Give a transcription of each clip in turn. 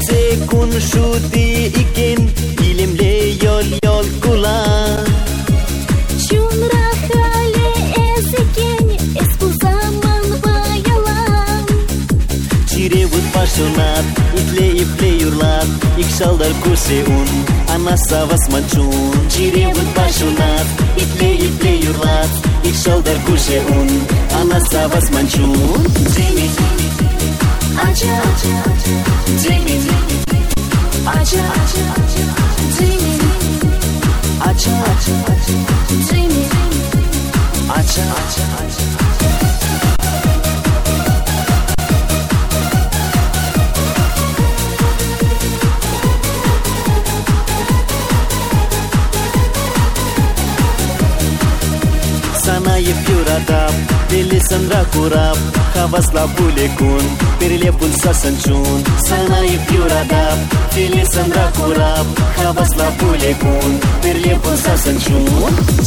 acha. Ese konuşudu iken ilimle yol yol kullan Şunra hale ezeken es bu zaman bayalan. Çirevut başonat iple iple yurlat İkşallar kurse un ana savas mançun Çirevut başonat iple iple yurlat İkşallar kurse un ana savas mançun Jimmy, Acha, acha, Ayıp yuradap Delisin rakurap Havasla bulikun Birle bulsasın çun Sen ayıp yuradap Delisin rakurap Havasla bulikun Birle bulsasın çun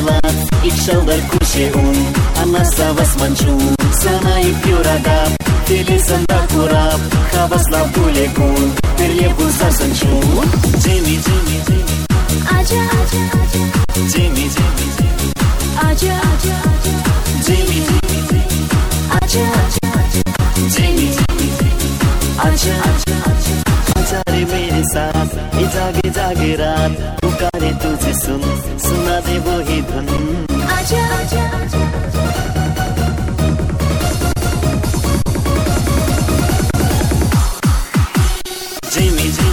glad İçşallar kuşeun Anasa vasmançu Sana ip yuradap Filizanda kurap Havasla bulegun Perlebu sarsançu Cemi cemi cemi जागे जागे रात पुकारे तुझे सुन सुना दे वो ही धुन। आजा आजा जिमी जिमी